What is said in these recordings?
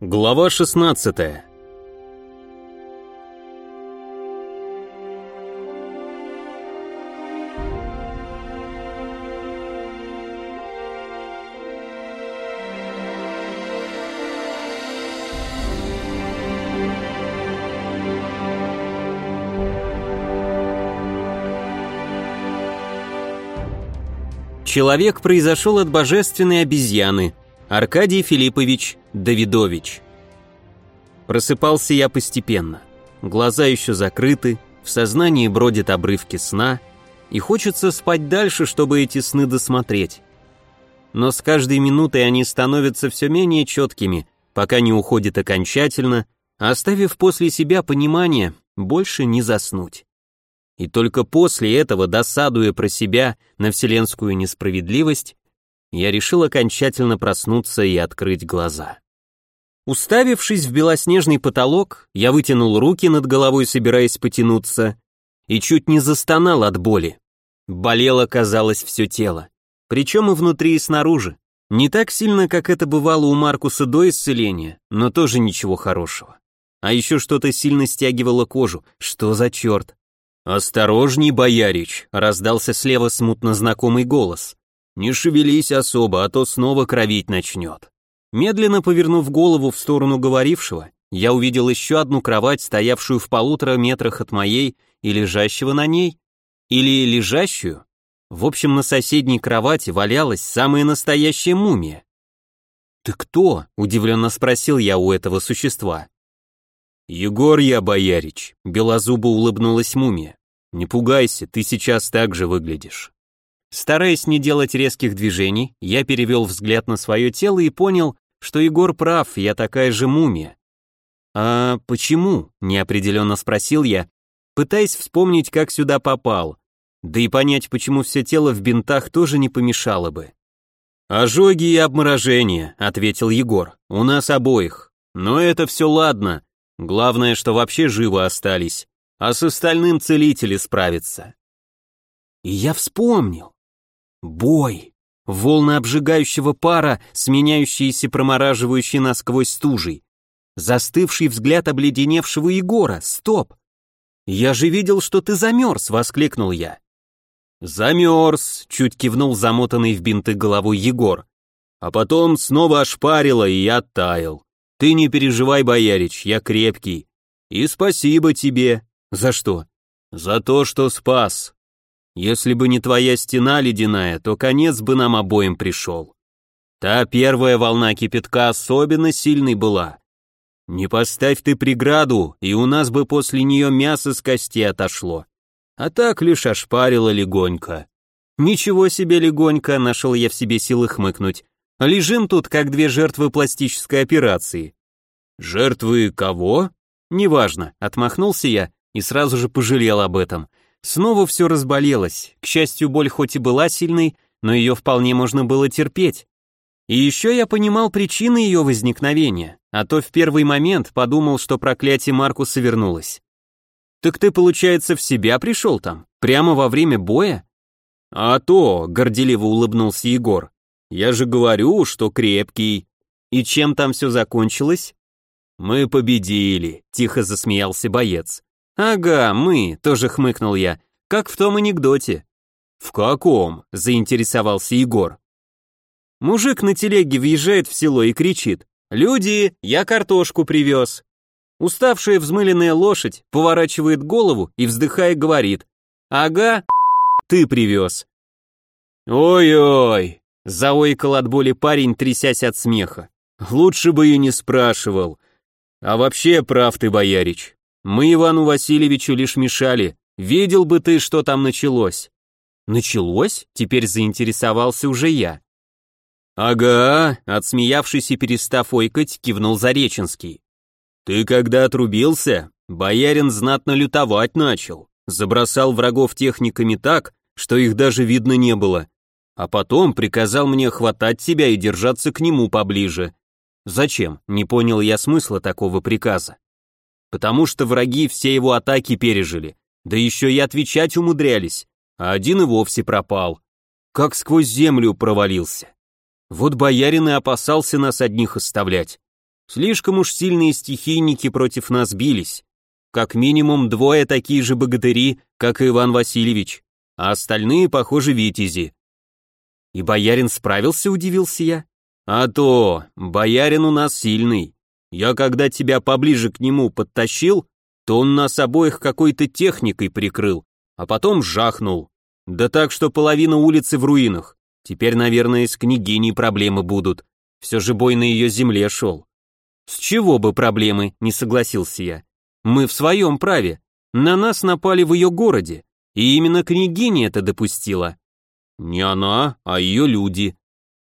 Глава 16 Человек произошел от божественной обезьяны. Аркадий Филиппович Давидович. Просыпался я постепенно. Глаза еще закрыты, в сознании бродят обрывки сна, и хочется спать дальше, чтобы эти сны досмотреть. Но с каждой минутой они становятся все менее четкими, пока не уходят окончательно, оставив после себя понимание больше не заснуть. И только после этого, досадуя про себя на вселенскую несправедливость, я решил окончательно проснуться и открыть глаза. Уставившись в белоснежный потолок, я вытянул руки над головой, собираясь потянуться, и чуть не застонал от боли. Болело, казалось, все тело. Причем и внутри, и снаружи. Не так сильно, как это бывало у Маркуса до исцеления, но тоже ничего хорошего. А еще что-то сильно стягивало кожу. Что за черт? «Осторожней, боярич!» — раздался слева смутно знакомый голос. «Не шевелись особо, а то снова кровить начнет». Медленно повернув голову в сторону говорившего, я увидел еще одну кровать, стоявшую в полутора метрах от моей и лежащего на ней. Или лежащую. В общем, на соседней кровати валялась самая настоящая мумия. «Ты кто?» — удивленно спросил я у этого существа. «Егор я, боярич», — белозубо улыбнулась мумия. Не пугайся, ты сейчас так же выглядишь. Стараясь не делать резких движений, я перевел взгляд на свое тело и понял, что Егор прав, я такая же мумия. «А почему?» – неопределенно спросил я, пытаясь вспомнить, как сюда попал. Да и понять, почему все тело в бинтах, тоже не помешало бы. «Ожоги и обморожения», — ответил Егор. «У нас обоих. Но это все ладно. Главное, что вообще живы остались а с остальным целители справятся. И я вспомнил. Бой. Волны обжигающего пара, сменяющиеся промораживающей насквозь стужей. Застывший взгляд обледеневшего Егора. Стоп. Я же видел, что ты замерз, воскликнул я. Замерз, чуть кивнул замотанный в бинты головой Егор. А потом снова ошпарило, и я оттаял. Ты не переживай, боярич, я крепкий. И спасибо тебе. За что? За то, что спас. Если бы не твоя стена ледяная, то конец бы нам обоим пришел. Та первая волна кипятка особенно сильной была. Не поставь ты преграду, и у нас бы после нее мясо с кости отошло. А так лишь ошпарило легонько. Ничего себе легонько, нашел я в себе силы хмыкнуть. Лежим тут, как две жертвы пластической операции. Жертвы кого? Неважно, отмахнулся я и сразу же пожалел об этом. Снова все разболелось. К счастью, боль хоть и была сильной, но ее вполне можно было терпеть. И еще я понимал причины ее возникновения, а то в первый момент подумал, что проклятие Маркуса вернулось. «Так ты, получается, в себя пришел там? Прямо во время боя?» «А то», — горделиво улыбнулся Егор, — «я же говорю, что крепкий». «И чем там все закончилось?» «Мы победили», — тихо засмеялся боец. «Ага, мы», — тоже хмыкнул я, — «как в том анекдоте». «В каком?» — заинтересовался Егор. Мужик на телеге въезжает в село и кричит «Люди, я картошку привез». Уставшая взмыленная лошадь поворачивает голову и, вздыхая, говорит «Ага, ты привез». «Ой-ой!» — заойкал от боли парень, трясясь от смеха. «Лучше бы и не спрашивал. А вообще прав ты, боярич. Мы Ивану Васильевичу лишь мешали. Видел бы ты, что там началось. Началось? Теперь заинтересовался уже я. Ага, отсмеявшись и перестав ойкать, кивнул Зареченский. Ты когда отрубился, боярин знатно лютовать начал. Забросал врагов техниками так, что их даже видно не было. А потом приказал мне хватать тебя и держаться к нему поближе. Зачем? Не понял я смысла такого приказа потому что враги все его атаки пережили, да еще и отвечать умудрялись, а один и вовсе пропал. Как сквозь землю провалился. Вот боярин и опасался нас одних оставлять. Слишком уж сильные стихийники против нас бились. Как минимум двое такие же богатыри, как и Иван Васильевич, а остальные, похоже, витязи. И боярин справился, удивился я. А то, боярин у нас сильный. Я когда тебя поближе к нему подтащил, то он нас обоих какой-то техникой прикрыл, а потом жахнул. Да так, что половина улицы в руинах. Теперь, наверное, с княгиней проблемы будут. Все же бой на ее земле шел. С чего бы проблемы, не согласился я. Мы в своем праве. На нас напали в ее городе. И именно княгиня это допустила. Не она, а ее люди.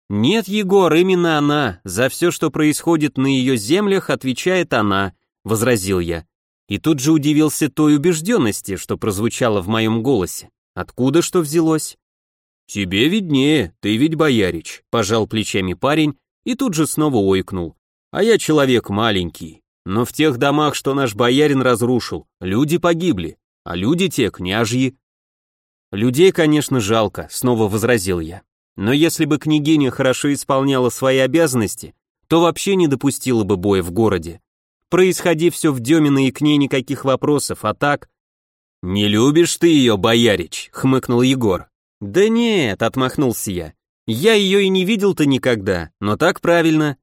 Нет, Егор, именно она. За все, что происходит на ее землях, отвечает она, возразил я. И тут же удивился той убежденности, что прозвучало в моем голосе. Откуда что взялось? «Тебе виднее, ты ведь боярич», — пожал плечами парень и тут же снова ойкнул. «А я человек маленький, но в тех домах, что наш боярин разрушил, люди погибли, а люди те княжьи». «Людей, конечно, жалко», — снова возразил я. «Но если бы княгиня хорошо исполняла свои обязанности, то вообще не допустила бы боя в городе. Происходи все в Демино и к ней никаких вопросов, а так...» «Не любишь ты ее, боярич», — хмыкнул Егор. «Да нет», — отмахнулся я. «Я ее и не видел-то никогда, но так правильно».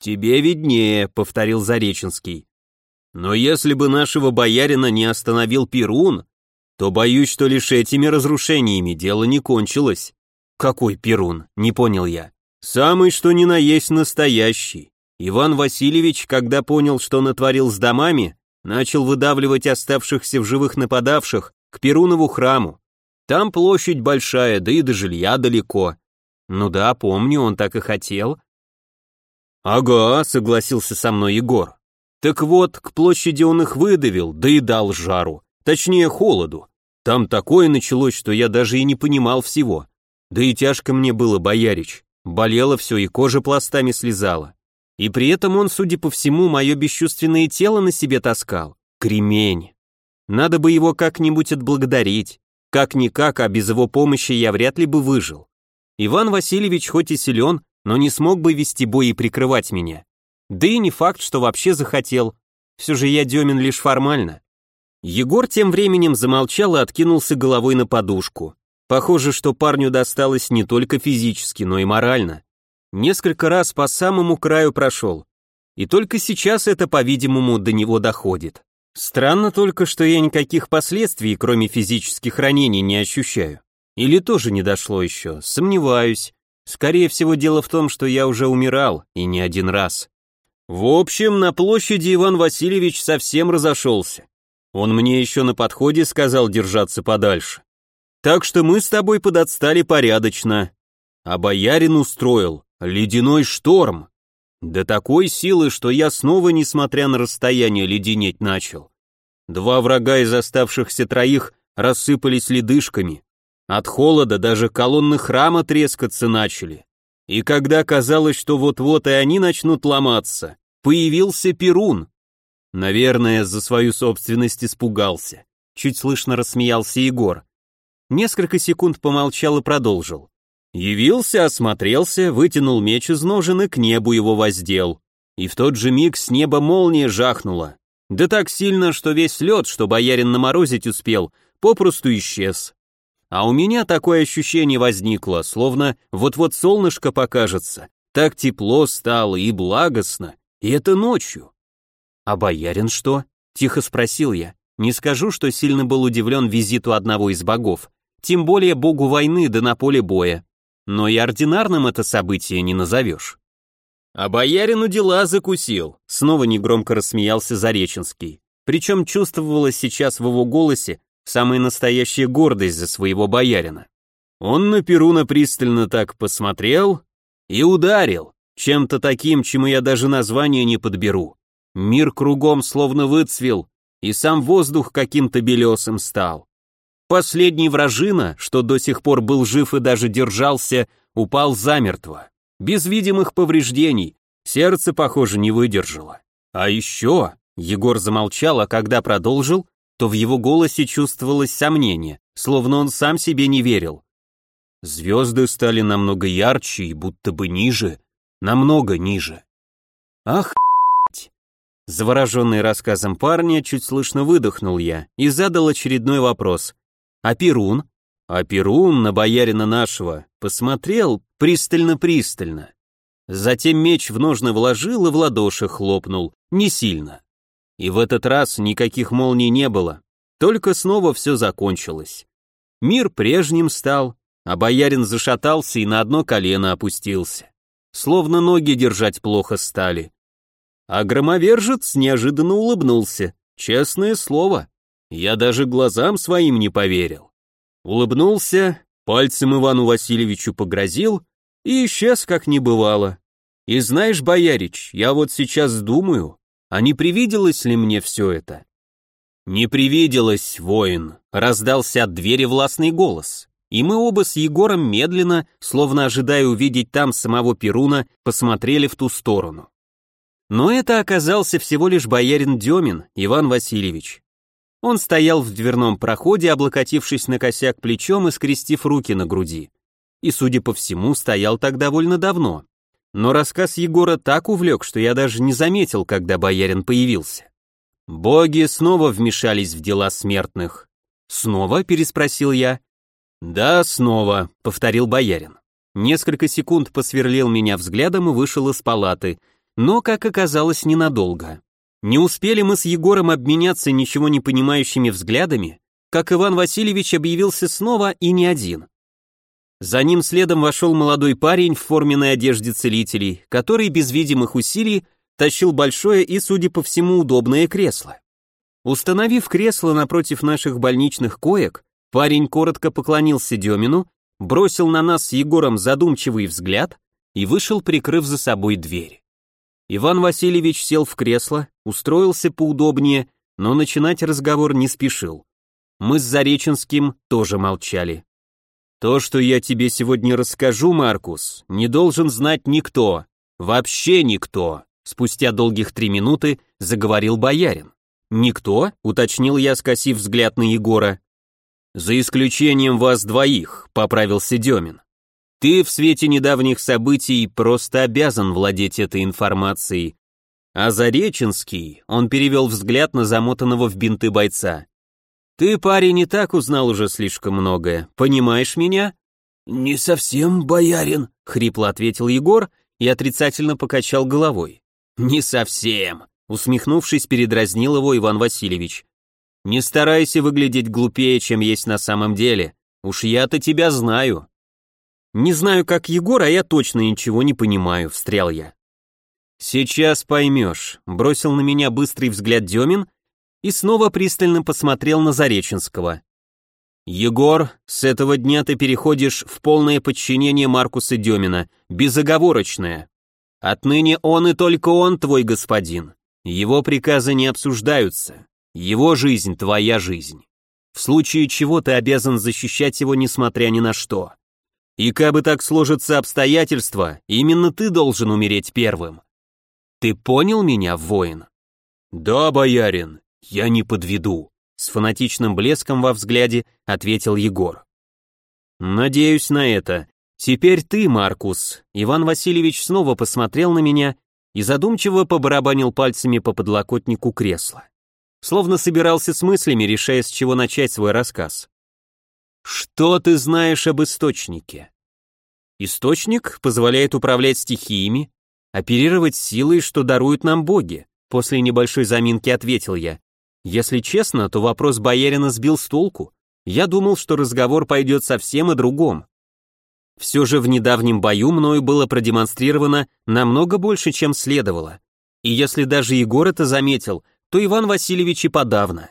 «Тебе виднее», — повторил Зареченский. «Но если бы нашего боярина не остановил Перун, то боюсь, что лишь этими разрушениями дело не кончилось». «Какой Перун?» — не понял я. «Самый что ни на есть настоящий. Иван Васильевич, когда понял, что натворил с домами, начал выдавливать оставшихся в живых нападавших к Перунову храму. Там площадь большая, да и до жилья далеко. Ну да, помню, он так и хотел. Ага, согласился со мной Егор. Так вот, к площади он их выдавил, да и дал жару. Точнее, холоду. Там такое началось, что я даже и не понимал всего. Да и тяжко мне было, боярич. Болело все и кожа пластами слезала. И при этом он, судя по всему, мое бесчувственное тело на себе таскал. Кремень. Надо бы его как-нибудь отблагодарить. Как-никак, а без его помощи я вряд ли бы выжил. Иван Васильевич хоть и силен, но не смог бы вести бой и прикрывать меня. Да и не факт, что вообще захотел. Все же я Демин лишь формально. Егор тем временем замолчал и откинулся головой на подушку. Похоже, что парню досталось не только физически, но и морально. Несколько раз по самому краю прошел. И только сейчас это, по-видимому, до него доходит. Странно только, что я никаких последствий, кроме физических ранений, не ощущаю. Или тоже не дошло еще, сомневаюсь. Скорее всего, дело в том, что я уже умирал, и не один раз. В общем, на площади Иван Васильевич совсем разошелся. Он мне еще на подходе сказал держаться подальше. Так что мы с тобой подотстали порядочно. А боярин устроил ледяной шторм. До такой силы, что я снова, несмотря на расстояние, леденеть начал. Два врага из оставшихся троих рассыпались ледышками. От холода даже колонны храма трескаться начали. И когда казалось, что вот-вот и они начнут ломаться, появился Перун. Наверное, за свою собственность испугался. Чуть слышно рассмеялся Егор. Несколько секунд помолчал и продолжил. Явился, осмотрелся, вытянул меч из ножен и к небу его воздел. И в тот же миг с неба молния жахнула. Да так сильно, что весь лед, что боярин наморозить успел, попросту исчез. А у меня такое ощущение возникло, словно вот-вот солнышко покажется. Так тепло стало и благостно, и это ночью. «А боярин что?» — тихо спросил я. Не скажу, что сильно был удивлен визиту одного из богов, тем более богу войны да на поле боя но и ординарным это событие не назовешь. А боярину дела закусил, снова негромко рассмеялся Зареченский. Причем чувствовалось сейчас в его голосе самая настоящая гордость за своего боярина. Он на Перуна пристально так посмотрел и ударил, чем-то таким, чему я даже название не подберу. Мир кругом словно выцвел, и сам воздух каким-то белесым стал. Последний вражина, что до сих пор был жив и даже держался, упал замертво. Без видимых повреждений. Сердце, похоже, не выдержало. А еще... Егор замолчал, а когда продолжил, то в его голосе чувствовалось сомнение, словно он сам себе не верил. Звезды стали намного ярче и будто бы ниже, намного ниже. Ах, Завороженный рассказом парня, чуть слышно выдохнул я и задал очередной вопрос. «А Перун?» «А Перун на боярина нашего посмотрел пристально-пристально. Затем меч в ножны вложил и в ладоши хлопнул, не сильно. И в этот раз никаких молний не было, только снова все закончилось. Мир прежним стал, а боярин зашатался и на одно колено опустился. Словно ноги держать плохо стали. А громовержец неожиданно улыбнулся. Честное слово, я даже глазам своим не поверил. Улыбнулся, пальцем Ивану Васильевичу погрозил и исчез, как не бывало. И знаешь, боярич, я вот сейчас думаю, а не привиделось ли мне все это? «Не привиделось, воин», — раздался от двери властный голос, и мы оба с Егором медленно, словно ожидая увидеть там самого Перуна, посмотрели в ту сторону. Но это оказался всего лишь боярин Демин, Иван Васильевич. Он стоял в дверном проходе, облокотившись на косяк плечом и скрестив руки на груди. И, судя по всему, стоял так довольно давно. Но рассказ Егора так увлек, что я даже не заметил, когда боярин появился. Боги снова вмешались в дела смертных. Снова? переспросил я. Да, снова, повторил боярин. Несколько секунд посверлил меня взглядом и вышел из палаты, но, как оказалось, ненадолго. Не успели мы с Егором обменяться ничего не понимающими взглядами, как Иван Васильевич объявился снова и не один. За ним следом вошел молодой парень в форменной одежде целителей, который без видимых усилий тащил большое и, судя по всему, удобное кресло. Установив кресло напротив наших больничных коек, парень коротко поклонился Демину, бросил на нас с Егором задумчивый взгляд и вышел, прикрыв за собой дверь. Иван Васильевич сел в кресло, устроился поудобнее, но начинать разговор не спешил. Мы с Зареченским тоже молчали. То, что я тебе сегодня расскажу, Маркус, не должен знать никто, вообще никто. Спустя долгих три минуты заговорил боярин. «Никто?» — уточнил я, скосив взгляд на Егора. «За исключением вас двоих», — поправился Демин. «Ты в свете недавних событий просто обязан владеть этой информацией. А Зареченский, он перевел взгляд на замотанного в бинты бойца. Ты, парень, не так узнал уже слишком многое, понимаешь меня?» «Не совсем, боярин», — хрипло ответил Егор и отрицательно покачал головой. «Не совсем», — усмехнувшись, передразнил его Иван Васильевич. «Не старайся выглядеть глупее, чем есть на самом деле. Уж я-то тебя знаю». «Не знаю, как Егор, а я точно ничего не понимаю», — встрял я. «Сейчас поймешь», — бросил на меня быстрый взгляд Демин и снова пристально посмотрел на Зареченского. «Егор, с этого дня ты переходишь в полное подчинение Маркуса Демина, безоговорочное. Отныне он и только он твой господин. Его приказы не обсуждаются. Его жизнь — твоя жизнь. В случае чего ты обязан защищать его несмотря ни на что. И кабы так сложатся обстоятельства, именно ты должен умереть первым. Ты понял меня, воин? Да, боярин, я не подведу, с фанатичным блеском во взгляде ответил Егор. Надеюсь на это, «Теперь ты, Маркус». Иван Васильевич снова посмотрел на меня и задумчиво побарабанил пальцами по подлокотнику кресла. Словно собирался с мыслями, решая, с чего начать свой рассказ. «Что ты знаешь об источнике?» «Источник позволяет управлять стихиями, оперировать силой, что даруют нам боги», после небольшой заминки ответил я. Если честно, то вопрос боярина сбил с толку. Я думал, что разговор пойдет совсем о другом. Все же в недавнем бою мною было продемонстрировано намного больше, чем следовало. И если даже Егор это заметил, то Иван Васильевич и подавно.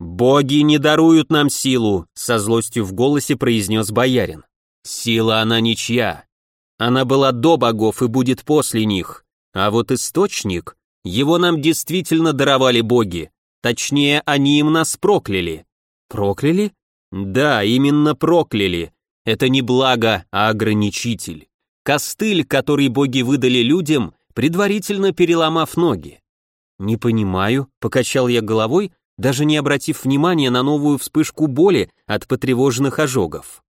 «Боги не даруют нам силу», — со злостью в голосе произнес боярин. «Сила она ничья. Она была до богов и будет после них. А вот источник, его нам действительно даровали боги. Точнее, они им нас прокляли». «Прокляли?» «Да, именно прокляли. Это не благо, а ограничитель. Костыль, который боги выдали людям, предварительно переломав ноги. «Не понимаю», — покачал я головой, даже не обратив внимания на новую вспышку боли от потревоженных ожогов.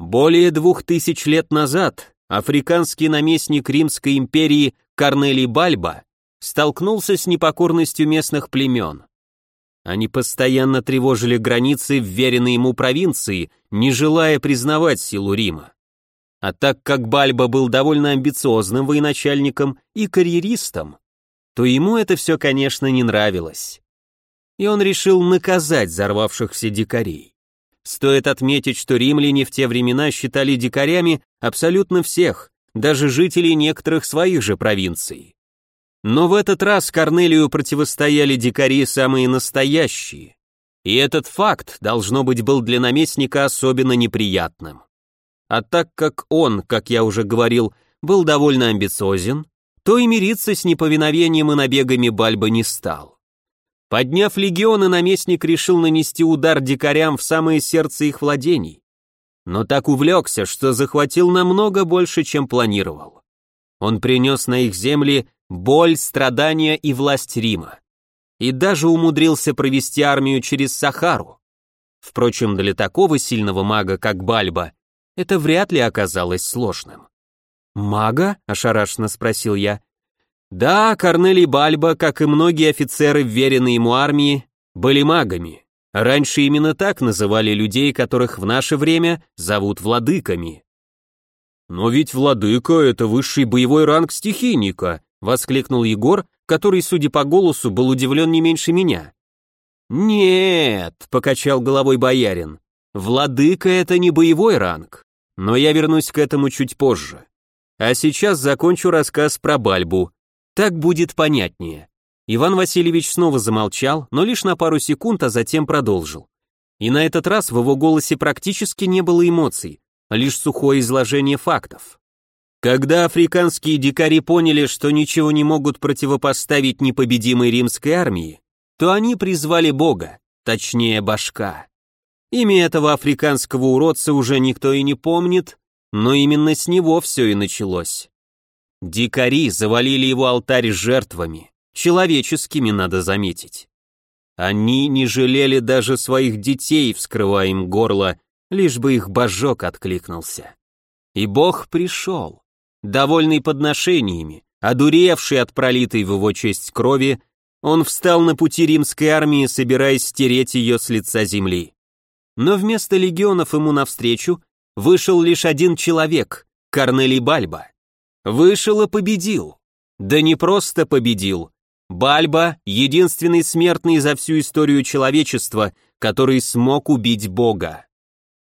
Более двух тысяч лет назад африканский наместник Римской империи Корнелий Бальба столкнулся с непокорностью местных племен. Они постоянно тревожили границы вверенной ему провинции, не желая признавать силу Рима. А так как Бальба был довольно амбициозным военачальником и карьеристом, то ему это все, конечно, не нравилось. И он решил наказать взорвавшихся дикарей. Стоит отметить, что римляне в те времена считали дикарями абсолютно всех, даже жителей некоторых своих же провинций. Но в этот раз Корнелию противостояли дикари самые настоящие. И этот факт, должно быть, был для наместника особенно неприятным. А так как он, как я уже говорил, был довольно амбициозен, то и мириться с неповиновением и набегами Бальба не стал. Подняв легионы, наместник решил нанести удар дикарям в самое сердце их владений, но так увлекся, что захватил намного больше, чем планировал. Он принес на их земли боль, страдания и власть Рима. И даже умудрился провести армию через Сахару. Впрочем, для такого сильного мага, как Бальба, это вряд ли оказалось сложным. «Мага?» — ошарашенно спросил я. «Да, Корнелий Бальба, как и многие офицеры, вверенные ему армии, были магами. Раньше именно так называли людей, которых в наше время зовут владыками. «Но ведь владыка — это высший боевой ранг стихийника», — воскликнул Егор, который, судя по голосу, был удивлен не меньше меня. «Нет», — покачал головой боярин, — «владыка — это не боевой ранг, но я вернусь к этому чуть позже. А сейчас закончу рассказ про Бальбу, так будет понятнее». Иван Васильевич снова замолчал, но лишь на пару секунд, а затем продолжил. И на этот раз в его голосе практически не было эмоций, а лишь сухое изложение фактов. Когда африканские дикари поняли, что ничего не могут противопоставить непобедимой римской армии, то они призвали бога, точнее башка. Имя этого африканского уродца уже никто и не помнит, но именно с него все и началось. Дикари завалили его алтарь жертвами, Человеческими, надо заметить. Они не жалели даже своих детей, вскрывая им горло, лишь бы их божок откликнулся. И Бог пришел, довольный подношениями, одуревший от пролитой в его честь крови, он встал на пути римской армии, собираясь стереть ее с лица земли. Но вместо легионов ему навстречу вышел лишь один человек, Корнелий Бальба. Вышел и победил. Да не просто победил, Бальба — единственный смертный за всю историю человечества, который смог убить Бога.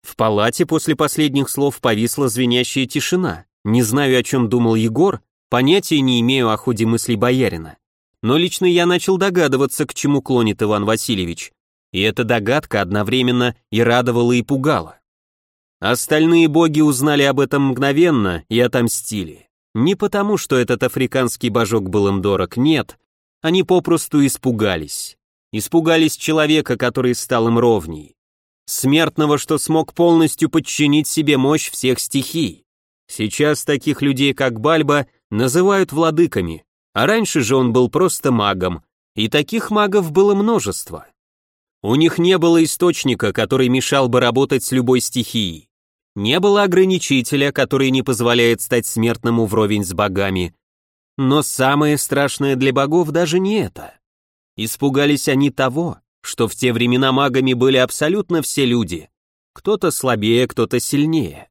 В палате после последних слов повисла звенящая тишина. Не знаю, о чем думал Егор, понятия не имею о ходе мыслей боярина. Но лично я начал догадываться, к чему клонит Иван Васильевич. И эта догадка одновременно и радовала, и пугала. Остальные боги узнали об этом мгновенно и отомстили. Не потому, что этот африканский божок был им дорог, нет, они попросту испугались. Испугались человека, который стал им ровней. Смертного, что смог полностью подчинить себе мощь всех стихий. Сейчас таких людей, как Бальба, называют владыками, а раньше же он был просто магом, и таких магов было множество. У них не было источника, который мешал бы работать с любой стихией. Не было ограничителя, который не позволяет стать смертному вровень с богами. Но самое страшное для богов даже не это. Испугались они того, что в те времена магами были абсолютно все люди. Кто-то слабее, кто-то сильнее.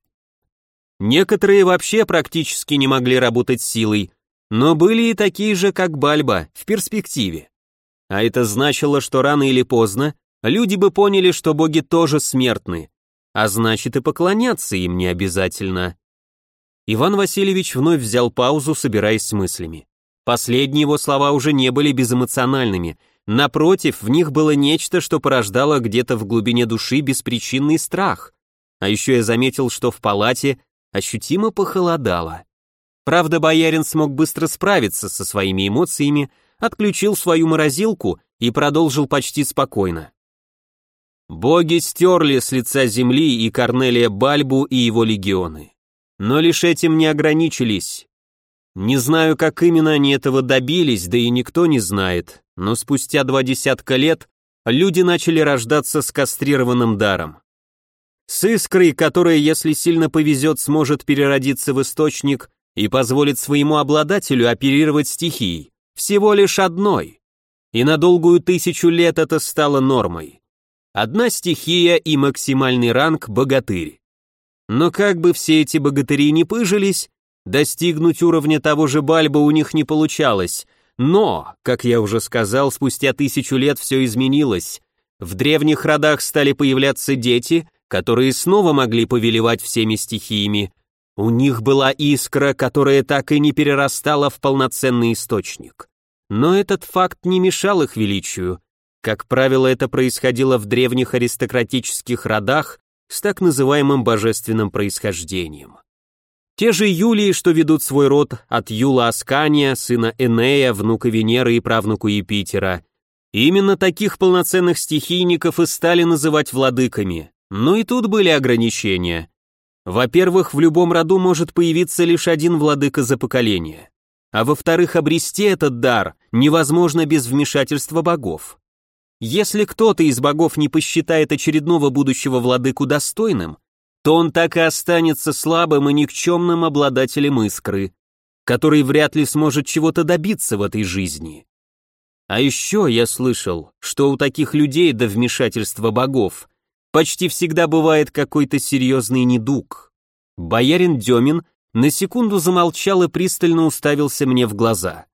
Некоторые вообще практически не могли работать силой, но были и такие же, как Бальба, в перспективе. А это значило, что рано или поздно люди бы поняли, что боги тоже смертны, а значит и поклоняться им не обязательно. Иван Васильевич вновь взял паузу, собираясь с мыслями. Последние его слова уже не были безэмоциональными. Напротив, в них было нечто, что порождало где-то в глубине души беспричинный страх. А еще я заметил, что в палате ощутимо похолодало. Правда, боярин смог быстро справиться со своими эмоциями, отключил свою морозилку и продолжил почти спокойно. Боги стерли с лица земли и Корнелия Бальбу и его легионы. Но лишь этим не ограничились. Не знаю, как именно они этого добились, да и никто не знает, но спустя два десятка лет люди начали рождаться с кастрированным даром. С искрой, которая, если сильно повезет, сможет переродиться в источник и позволит своему обладателю оперировать стихией, Всего лишь одной. И на долгую тысячу лет это стало нормой. Одна стихия и максимальный ранг – богатырь. Но как бы все эти богатыри не пыжились, достигнуть уровня того же Бальба у них не получалось. Но, как я уже сказал, спустя тысячу лет все изменилось. В древних родах стали появляться дети, которые снова могли повелевать всеми стихиями. У них была искра, которая так и не перерастала в полноценный источник. Но этот факт не мешал их величию. Как правило, это происходило в древних аристократических родах с так называемым божественным происхождением. Те же Юлии, что ведут свой род от Юла Аскания, сына Энея, внука Венеры и правнуку Юпитера. именно таких полноценных стихийников и стали называть владыками. Но и тут были ограничения. Во-первых, в любом роду может появиться лишь один владыка за поколение. А во-вторых, обрести этот дар невозможно без вмешательства богов. Если кто-то из богов не посчитает очередного будущего владыку достойным, то он так и останется слабым и никчемным обладателем искры, который вряд ли сможет чего-то добиться в этой жизни. А еще я слышал, что у таких людей до вмешательства богов почти всегда бывает какой-то серьезный недуг. Боярин Демин на секунду замолчал и пристально уставился мне в глаза.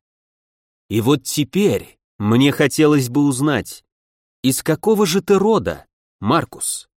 И вот теперь мне хотелось бы узнать, из какого же ты рода, Маркус?